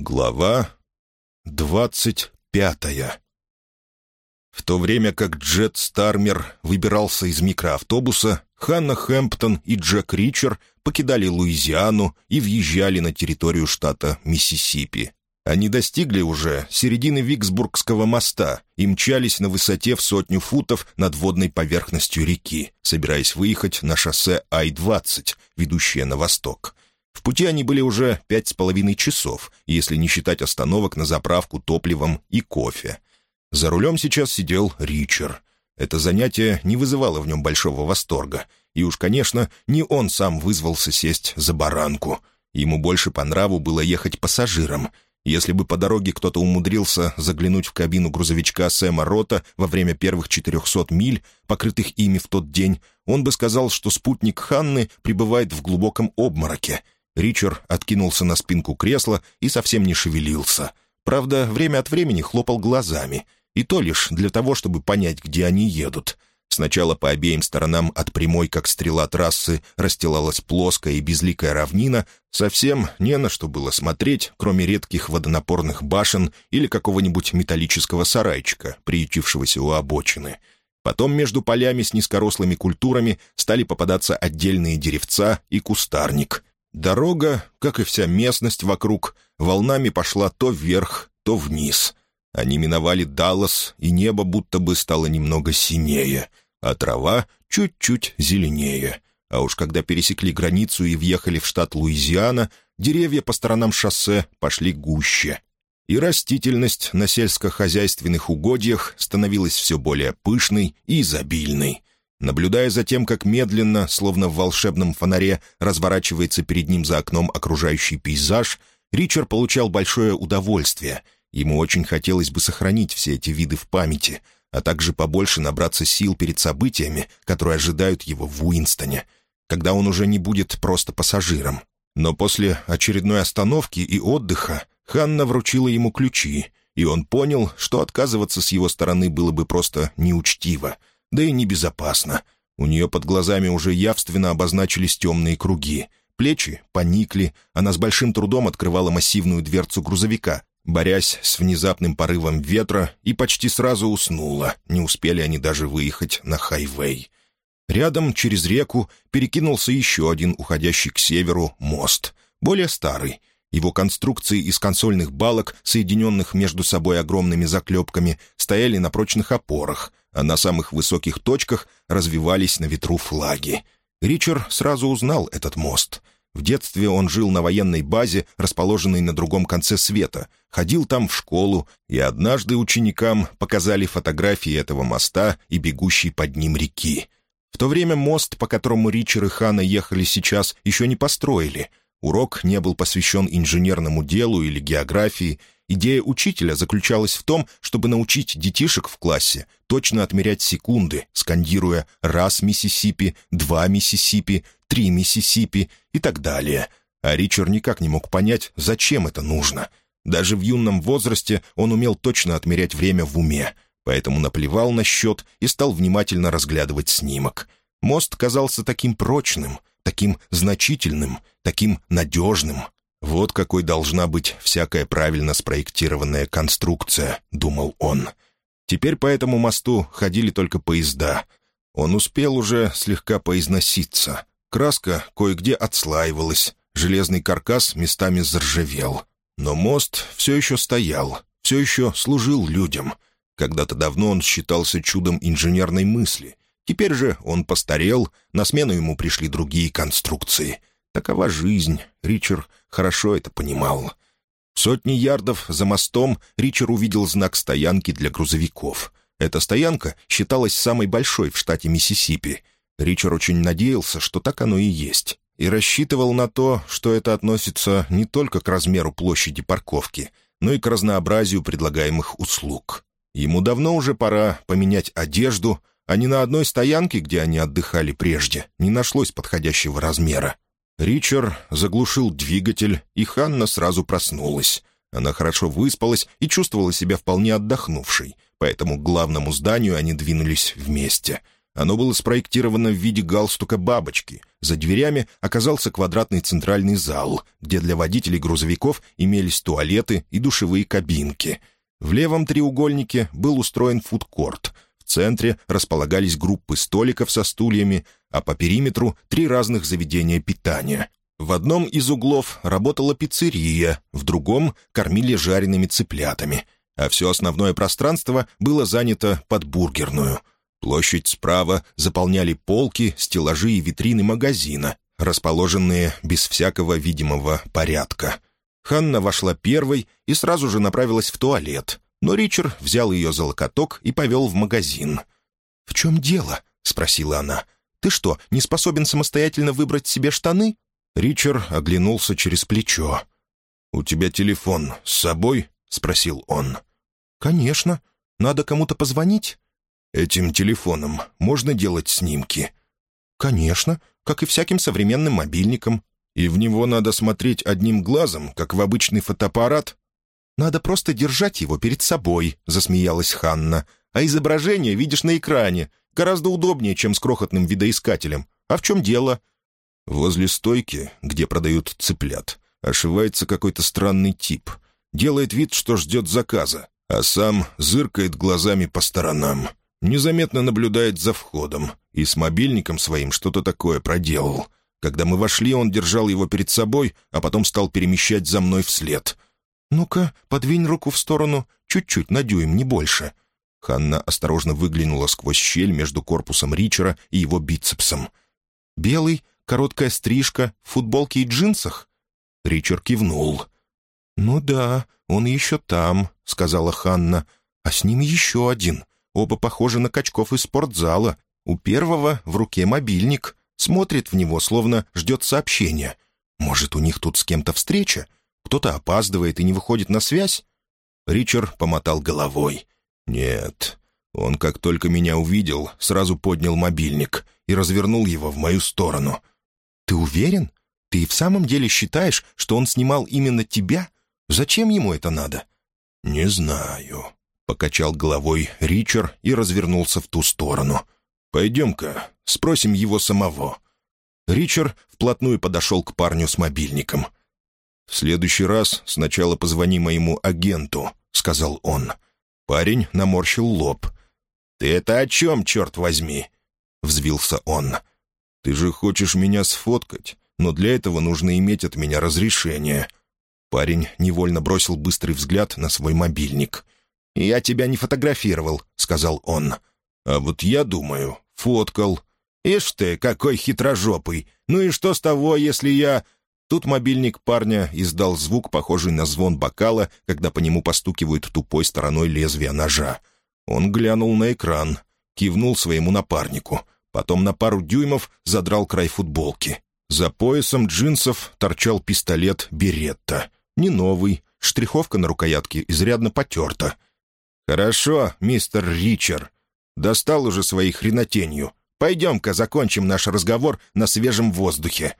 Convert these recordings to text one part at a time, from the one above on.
Глава двадцать пятая В то время как Джет Стармер выбирался из микроавтобуса, Ханна Хэмптон и Джек Ричер покидали Луизиану и въезжали на территорию штата Миссисипи. Они достигли уже середины Виксбургского моста и мчались на высоте в сотню футов над водной поверхностью реки, собираясь выехать на шоссе Ай-20, ведущее на восток. В пути они были уже пять с половиной часов, если не считать остановок на заправку топливом и кофе. За рулем сейчас сидел Ричер. Это занятие не вызывало в нем большого восторга. И уж, конечно, не он сам вызвался сесть за баранку. Ему больше по нраву было ехать пассажиром. Если бы по дороге кто-то умудрился заглянуть в кабину грузовичка Сэма Рота во время первых 400 миль, покрытых ими в тот день, он бы сказал, что спутник Ханны пребывает в глубоком обмороке — Ричард откинулся на спинку кресла и совсем не шевелился. Правда, время от времени хлопал глазами. И то лишь для того, чтобы понять, где они едут. Сначала по обеим сторонам от прямой, как стрела трассы, расстилалась плоская и безликая равнина, совсем не на что было смотреть, кроме редких водонапорных башен или какого-нибудь металлического сарайчика, приютившегося у обочины. Потом между полями с низкорослыми культурами стали попадаться отдельные деревца и кустарник. Дорога, как и вся местность вокруг, волнами пошла то вверх, то вниз. Они миновали Даллас, и небо будто бы стало немного синее, а трава чуть-чуть зеленее. А уж когда пересекли границу и въехали в штат Луизиана, деревья по сторонам шоссе пошли гуще. И растительность на сельскохозяйственных угодьях становилась все более пышной и изобильной. Наблюдая за тем, как медленно, словно в волшебном фонаре, разворачивается перед ним за окном окружающий пейзаж, Ричард получал большое удовольствие. Ему очень хотелось бы сохранить все эти виды в памяти, а также побольше набраться сил перед событиями, которые ожидают его в Уинстоне, когда он уже не будет просто пассажиром. Но после очередной остановки и отдыха Ханна вручила ему ключи, и он понял, что отказываться с его стороны было бы просто неучтиво — да и небезопасно. У нее под глазами уже явственно обозначились темные круги. Плечи поникли, она с большим трудом открывала массивную дверцу грузовика, борясь с внезапным порывом ветра, и почти сразу уснула. Не успели они даже выехать на хайвей. Рядом, через реку, перекинулся еще один уходящий к северу мост, более старый. Его конструкции из консольных балок, соединенных между собой огромными заклепками, стояли на прочных опорах, а на самых высоких точках развивались на ветру флаги. Ричард сразу узнал этот мост. В детстве он жил на военной базе, расположенной на другом конце света, ходил там в школу, и однажды ученикам показали фотографии этого моста и бегущей под ним реки. В то время мост, по которому Ричард и Хана ехали сейчас, еще не построили. Урок не был посвящен инженерному делу или географии, Идея учителя заключалась в том, чтобы научить детишек в классе точно отмерять секунды, скандируя «раз Миссисипи», «два Миссисипи», «три Миссисипи» и так далее. А Ричард никак не мог понять, зачем это нужно. Даже в юном возрасте он умел точно отмерять время в уме, поэтому наплевал на счет и стал внимательно разглядывать снимок. Мост казался таким прочным, таким значительным, таким надежным — «Вот какой должна быть всякая правильно спроектированная конструкция», — думал он. Теперь по этому мосту ходили только поезда. Он успел уже слегка поизноситься. Краска кое-где отслаивалась, железный каркас местами заржавел. Но мост все еще стоял, все еще служил людям. Когда-то давно он считался чудом инженерной мысли. Теперь же он постарел, на смену ему пришли другие конструкции. Такова жизнь, Ричард хорошо это понимал. Сотни ярдов за мостом Ричард увидел знак стоянки для грузовиков. Эта стоянка считалась самой большой в штате Миссисипи. Ричард очень надеялся, что так оно и есть, и рассчитывал на то, что это относится не только к размеру площади парковки, но и к разнообразию предлагаемых услуг. Ему давно уже пора поменять одежду, а ни на одной стоянке, где они отдыхали прежде, не нашлось подходящего размера. Ричард заглушил двигатель, и Ханна сразу проснулась. Она хорошо выспалась и чувствовала себя вполне отдохнувшей, поэтому к главному зданию они двинулись вместе. Оно было спроектировано в виде галстука бабочки. За дверями оказался квадратный центральный зал, где для водителей грузовиков имелись туалеты и душевые кабинки. В левом треугольнике был устроен фудкорт. Центре располагались группы столиков со стульями, а по периметру три разных заведения питания. В одном из углов работала пиццерия, в другом кормили жареными цыплятами, а все основное пространство было занято под бургерную — Площадь справа заполняли полки, стеллажи и витрины магазина, расположенные без всякого видимого порядка. Ханна вошла первой и сразу же направилась в туалет, но Ричард взял ее за локоток и повел в магазин. «В чем дело?» — спросила она. «Ты что, не способен самостоятельно выбрать себе штаны?» Ричард оглянулся через плечо. «У тебя телефон с собой?» — спросил он. «Конечно. Надо кому-то позвонить?» Этим телефоном можно делать снимки?» «Конечно, как и всяким современным мобильником. И в него надо смотреть одним глазом, как в обычный фотоаппарат?» «Надо просто держать его перед собой», — засмеялась Ханна. «А изображение видишь на экране. Гораздо удобнее, чем с крохотным видоискателем. А в чем дело?» Возле стойки, где продают цыплят, ошивается какой-то странный тип. Делает вид, что ждет заказа, а сам зыркает глазами по сторонам незаметно наблюдает за входом и с мобильником своим что-то такое проделал. Когда мы вошли, он держал его перед собой, а потом стал перемещать за мной вслед. «Ну-ка, подвинь руку в сторону, чуть-чуть, на дюйм, не больше». Ханна осторожно выглянула сквозь щель между корпусом Ричера и его бицепсом. «Белый, короткая стрижка, в футболке и джинсах?» Ричард кивнул. «Ну да, он еще там», — сказала Ханна. «А с ним еще один. Оба похожи на качков из спортзала. У первого в руке мобильник. Смотрит в него, словно ждет сообщения. Может, у них тут с кем-то встреча? Кто-то опаздывает и не выходит на связь? Ричард помотал головой. «Нет». Он, как только меня увидел, сразу поднял мобильник и развернул его в мою сторону. «Ты уверен? Ты в самом деле считаешь, что он снимал именно тебя? Зачем ему это надо?» «Не знаю», Покачал головой Ричард и развернулся в ту сторону. «Пойдем-ка, спросим его самого». Ричард вплотную подошел к парню с мобильником. «В следующий раз сначала позвони моему агенту», — сказал он. Парень наморщил лоб. «Ты это о чем, черт возьми?» — взвился он. «Ты же хочешь меня сфоткать, но для этого нужно иметь от меня разрешение». Парень невольно бросил быстрый взгляд на свой мобильник — «Я тебя не фотографировал», — сказал он. «А вот я думаю, фоткал». «Ишь ты, какой хитрожопый! Ну и что с того, если я...» Тут мобильник парня издал звук, похожий на звон бокала, когда по нему постукивают тупой стороной лезвия ножа. Он глянул на экран, кивнул своему напарнику, потом на пару дюймов задрал край футболки. За поясом джинсов торчал пистолет «Беретта». Не новый, штриховка на рукоятке изрядно потерта — «Хорошо, мистер Ричард. Достал уже своей хренотенью. Пойдем-ка закончим наш разговор на свежем воздухе».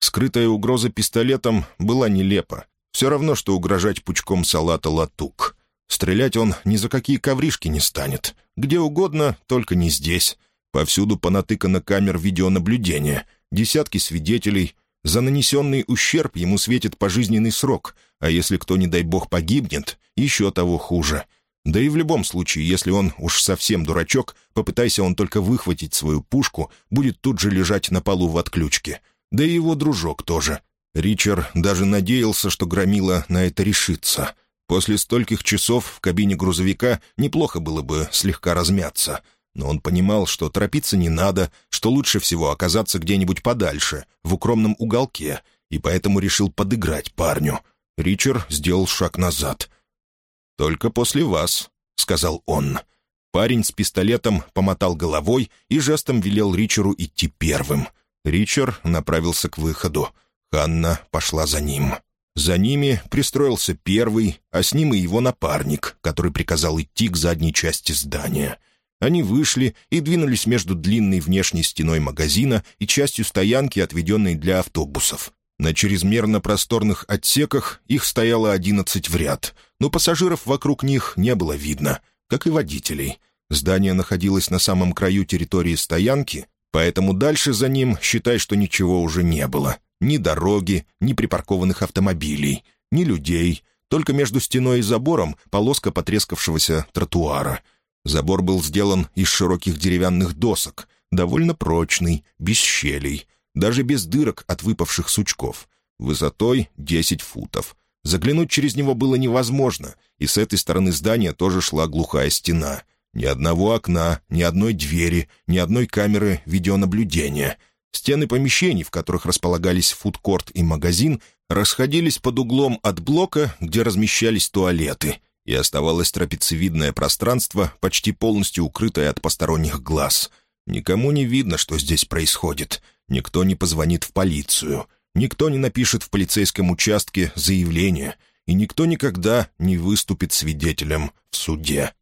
Скрытая угроза пистолетом была нелепа. Все равно, что угрожать пучком салата латук. Стрелять он ни за какие ковришки не станет. Где угодно, только не здесь. Повсюду понатыкано камер видеонаблюдения. Десятки свидетелей. За нанесенный ущерб ему светит пожизненный срок, а если кто, не дай бог, погибнет, еще того хуже — да и в любом случае, если он уж совсем дурачок, попытайся он только выхватить свою пушку, будет тут же лежать на полу в отключке. Да и его дружок тоже. Ричард даже надеялся, что Громила на это решится. После стольких часов в кабине грузовика неплохо было бы слегка размяться. Но он понимал, что торопиться не надо, что лучше всего оказаться где-нибудь подальше, в укромном уголке, и поэтому решил подыграть парню. Ричард сделал шаг назад — «Только после вас», — сказал он. Парень с пистолетом помотал головой и жестом велел Ричеру идти первым. Ричард направился к выходу. Ханна пошла за ним. За ними пристроился первый, а с ним и его напарник, который приказал идти к задней части здания. Они вышли и двинулись между длинной внешней стеной магазина и частью стоянки, отведенной для автобусов. На чрезмерно просторных отсеках их стояло одиннадцать в ряд, но пассажиров вокруг них не было видно, как и водителей. Здание находилось на самом краю территории стоянки, поэтому дальше за ним считай, что ничего уже не было. Ни дороги, ни припаркованных автомобилей, ни людей, только между стеной и забором полоска потрескавшегося тротуара. Забор был сделан из широких деревянных досок, довольно прочный, без щелей, даже без дырок от выпавших сучков, высотой 10 футов. Заглянуть через него было невозможно, и с этой стороны здания тоже шла глухая стена. Ни одного окна, ни одной двери, ни одной камеры видеонаблюдения. Стены помещений, в которых располагались фудкорт и магазин, расходились под углом от блока, где размещались туалеты, и оставалось трапециевидное пространство, почти полностью укрытое от посторонних глаз. Никому не видно, что здесь происходит. Никто не позвонит в полицию. Никто не напишет в полицейском участке заявление. И никто никогда не выступит свидетелем в суде.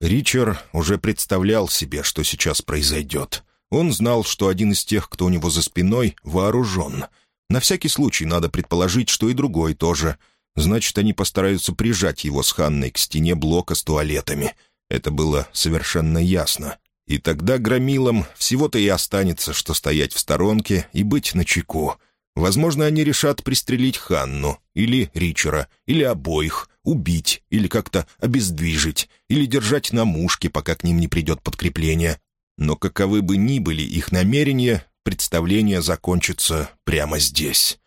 Ричард уже представлял себе, что сейчас произойдет. Он знал, что один из тех, кто у него за спиной, вооружен — на всякий случай надо предположить, что и другой тоже. Значит, они постараются прижать его с Ханной к стене блока с туалетами. Это было совершенно ясно. И тогда громилам всего-то и останется, что стоять в сторонке и быть начеку. Возможно, они решат пристрелить Ханну, или Ричера, или обоих, убить, или как-то обездвижить, или держать на мушке, пока к ним не придет подкрепление. Но каковы бы ни были их намерения, представление закончится прямо здесь.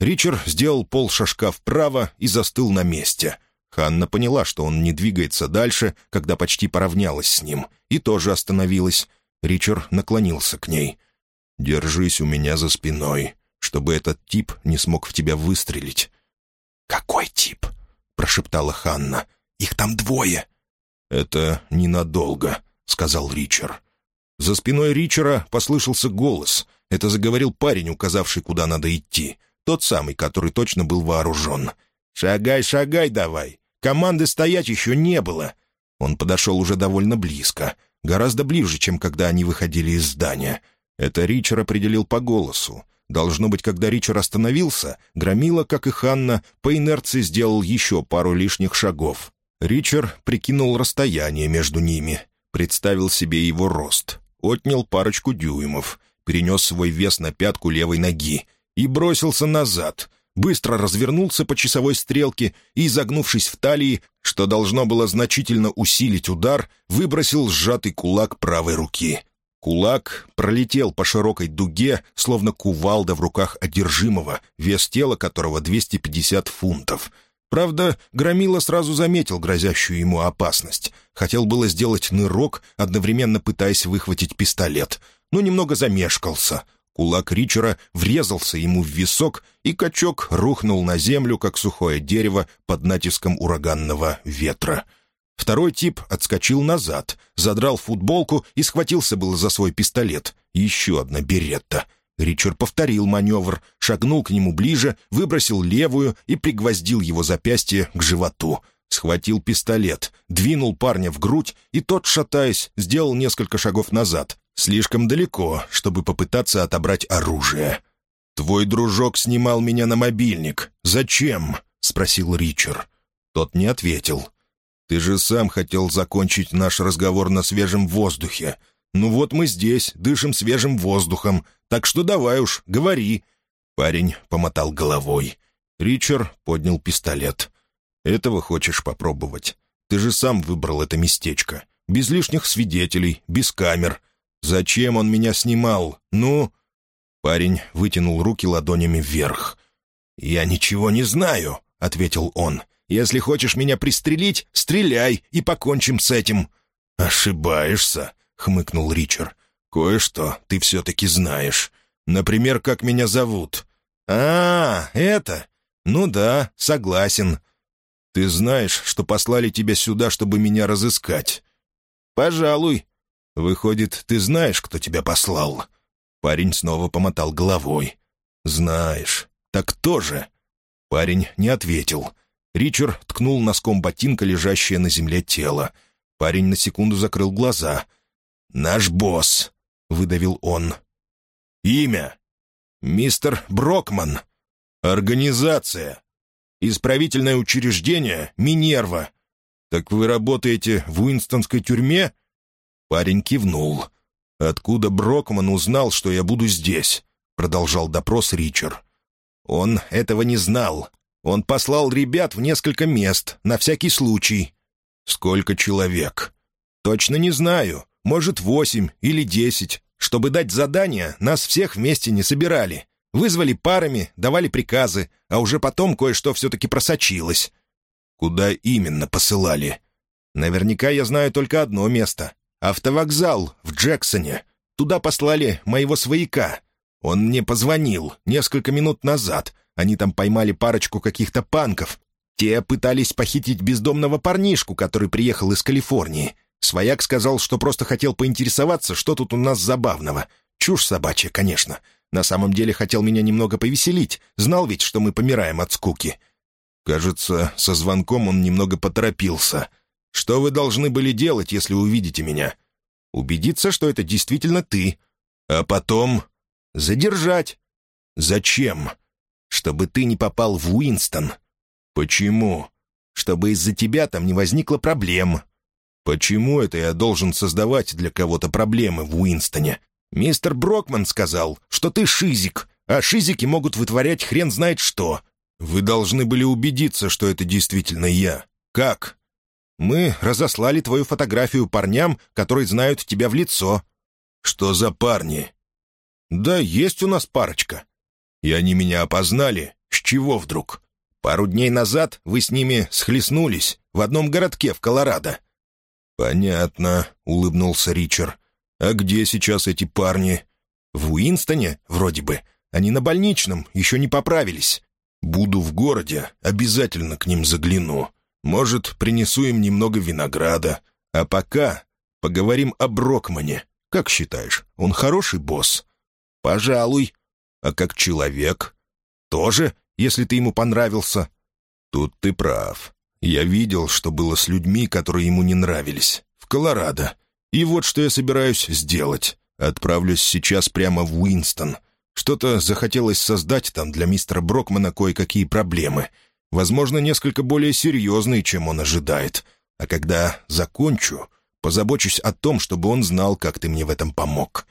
Ричард сделал полшажка вправо и застыл на месте. Ханна поняла, что он не двигается дальше, когда почти поравнялась с ним, и тоже остановилась. Ричард наклонился к ней. «Держись у меня за спиной, чтобы этот тип не смог в тебя выстрелить». «Какой тип?» — прошептала Ханна. «Их там двое». «Это ненадолго», — сказал Ричард. За спиной Ричера послышался голос. Это заговорил парень, указавший, куда надо идти. Тот самый, который точно был вооружен. «Шагай, шагай давай! Команды стоять еще не было!» Он подошел уже довольно близко. Гораздо ближе, чем когда они выходили из здания. Это Ричер определил по голосу. Должно быть, когда Ричард остановился, Громила, как и Ханна, по инерции сделал еще пару лишних шагов. Ричард прикинул расстояние между ними, представил себе его рост отнял парочку дюймов, перенес свой вес на пятку левой ноги и бросился назад, быстро развернулся по часовой стрелке и, загнувшись в талии, что должно было значительно усилить удар, выбросил сжатый кулак правой руки. Кулак пролетел по широкой дуге, словно кувалда в руках одержимого, вес тела которого 250 фунтов — Правда, Громила сразу заметил грозящую ему опасность. Хотел было сделать нырок, одновременно пытаясь выхватить пистолет, но немного замешкался. Кулак Ричера врезался ему в висок, и качок рухнул на землю, как сухое дерево под натиском ураганного ветра. Второй тип отскочил назад, задрал футболку и схватился было за свой пистолет. Еще одна беретта. Ричард повторил маневр, шагнул к нему ближе, выбросил левую и пригвоздил его запястье к животу. Схватил пистолет, двинул парня в грудь, и тот, шатаясь, сделал несколько шагов назад, слишком далеко, чтобы попытаться отобрать оружие. «Твой дружок снимал меня на мобильник. Зачем?» — спросил Ричард. Тот не ответил. «Ты же сам хотел закончить наш разговор на свежем воздухе. Ну вот мы здесь, дышим свежим воздухом, так что давай уж, говори». Парень помотал головой. Ричард поднял пистолет. «Этого хочешь попробовать? Ты же сам выбрал это местечко. Без лишних свидетелей, без камер. Зачем он меня снимал? Ну?» Парень вытянул руки ладонями вверх. «Я ничего не знаю», — ответил он. «Если хочешь меня пристрелить, стреляй и покончим с этим». «Ошибаешься», — хмыкнул Ричард. «Кое-что ты все-таки знаешь. Например, как меня зовут». «А, это? Ну да, согласен. Ты знаешь, что послали тебя сюда, чтобы меня разыскать?» «Пожалуй. Выходит, ты знаешь, кто тебя послал?» Парень снова помотал головой. «Знаешь. Так кто же?» Парень не ответил. Ричард ткнул носком ботинка лежащее на земле тело. Парень на секунду закрыл глаза. «Наш босс», — выдавил он. «Имя?» «Мистер Брокман». «Организация?» «Исправительное учреждение «Минерва». «Так вы работаете в Уинстонской тюрьме?» Парень кивнул. «Откуда Брокман узнал, что я буду здесь?» — продолжал допрос Ричард. «Он этого не знал. Он послал ребят в несколько мест, на всякий случай». «Сколько человек?» «Точно не знаю. Может, восемь или десять. Чтобы дать задание, нас всех вместе не собирали. Вызвали парами, давали приказы, а уже потом кое-что все-таки просочилось. Куда именно посылали? Наверняка я знаю только одно место. Автовокзал в Джексоне. Туда послали моего свояка. Он мне позвонил несколько минут назад. Они там поймали парочку каких-то панков. Те пытались похитить бездомного парнишку, который приехал из Калифорнии. Свояк сказал, что просто хотел поинтересоваться, что тут у нас забавного. Чушь собачья, конечно. На самом деле хотел меня немного повеселить. Знал ведь, что мы помираем от скуки. Кажется, со звонком он немного поторопился. «Что вы должны были делать, если увидите меня?» «Убедиться, что это действительно ты. А потом...» «Задержать». «Зачем?» «Чтобы ты не попал в Уинстон». «Почему?» «Чтобы из-за тебя там не возникло проблем». «Почему это я должен создавать для кого-то проблемы в Уинстоне? Мистер Брокман сказал, что ты шизик, а шизики могут вытворять хрен знает что. Вы должны были убедиться, что это действительно я. Как? Мы разослали твою фотографию парням, которые знают тебя в лицо. Что за парни? Да, есть у нас парочка. И они меня опознали. С чего вдруг? Пару дней назад вы с ними схлестнулись в одном городке в Колорадо. «Понятно», — улыбнулся Ричард. «А где сейчас эти парни?» «В Уинстоне, вроде бы. Они на больничном, еще не поправились. Буду в городе, обязательно к ним загляну. Может, принесу им немного винограда. А пока поговорим о Брокмане. Как считаешь, он хороший босс?» «Пожалуй. А как человек?» «Тоже, если ты ему понравился?» «Тут ты прав. Я видел, что было с людьми, которые ему не нравились. В Колорадо. И вот что я собираюсь сделать. Отправлюсь сейчас прямо в Уинстон. Что-то захотелось создать там для мистера Брокмана кое-какие проблемы. Возможно, несколько более серьезные, чем он ожидает. А когда закончу, позабочусь о том, чтобы он знал, как ты мне в этом помог.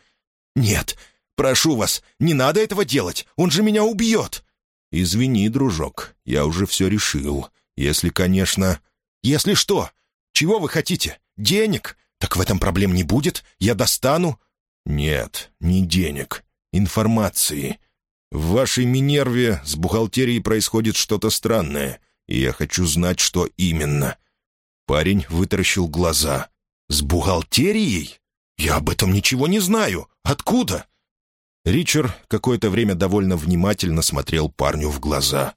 «Нет, прошу вас, не надо этого делать, он же меня убьет!» «Извини, дружок, я уже все решил. Если, конечно...» «Если что? Чего вы хотите? Денег? «Так в этом проблем не будет? Я достану?» «Нет, не денег. Информации. В вашей Минерве с бухгалтерией происходит что-то странное, и я хочу знать, что именно». Парень вытаращил глаза. «С бухгалтерией? Я об этом ничего не знаю. Откуда?» Ричард какое-то время довольно внимательно смотрел парню в глаза.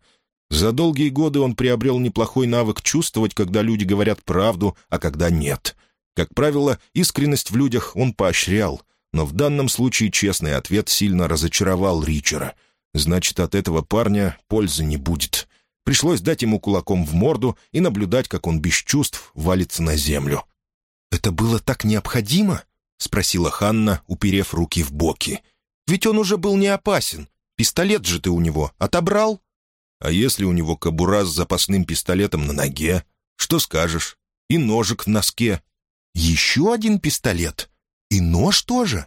За долгие годы он приобрел неплохой навык чувствовать, когда люди говорят правду, а когда нет — как правило, искренность в людях он поощрял, но в данном случае честный ответ сильно разочаровал Ричера. Значит, от этого парня пользы не будет. Пришлось дать ему кулаком в морду и наблюдать, как он без чувств валится на землю. «Это было так необходимо?» — спросила Ханна, уперев руки в боки. «Ведь он уже был не опасен. Пистолет же ты у него отобрал?» «А если у него кобура с запасным пистолетом на ноге? Что скажешь? И ножик в носке. Еще один пистолет? И нож тоже?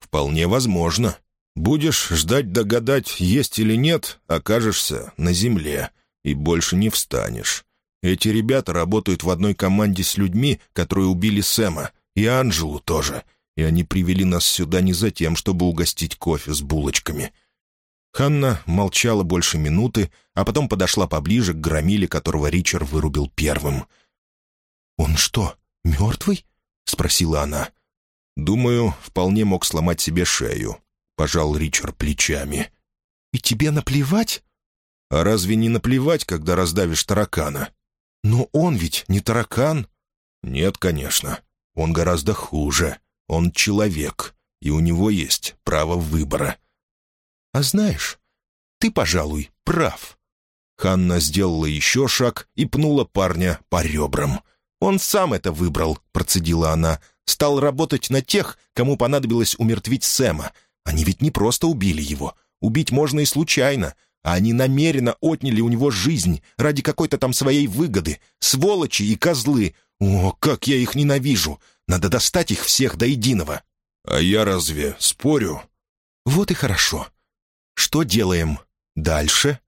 Вполне возможно. Будешь ждать догадать, есть или нет, окажешься на земле и больше не встанешь. Эти ребята работают в одной команде с людьми, которые убили Сэма, и Анжелу тоже, и они привели нас сюда не за тем, чтобы угостить кофе с булочками». Ханна молчала больше минуты, а потом подошла поближе к громиле, которого Ричард вырубил первым. «Он что, «Мертвый?» — спросила она. «Думаю, вполне мог сломать себе шею», — пожал Ричард плечами. «И тебе наплевать?» «А разве не наплевать, когда раздавишь таракана?» «Но он ведь не таракан». «Нет, конечно. Он гораздо хуже. Он человек, и у него есть право выбора». «А знаешь, ты, пожалуй, прав». Ханна сделала еще шаг и пнула парня по ребрам — «Он сам это выбрал», — процедила она. «Стал работать на тех, кому понадобилось умертвить Сэма. Они ведь не просто убили его. Убить можно и случайно. а они намеренно отняли у него жизнь ради какой-то там своей выгоды. Сволочи и козлы. О, как я их ненавижу! Надо достать их всех до единого». «А я разве спорю?» «Вот и хорошо. Что делаем дальше?»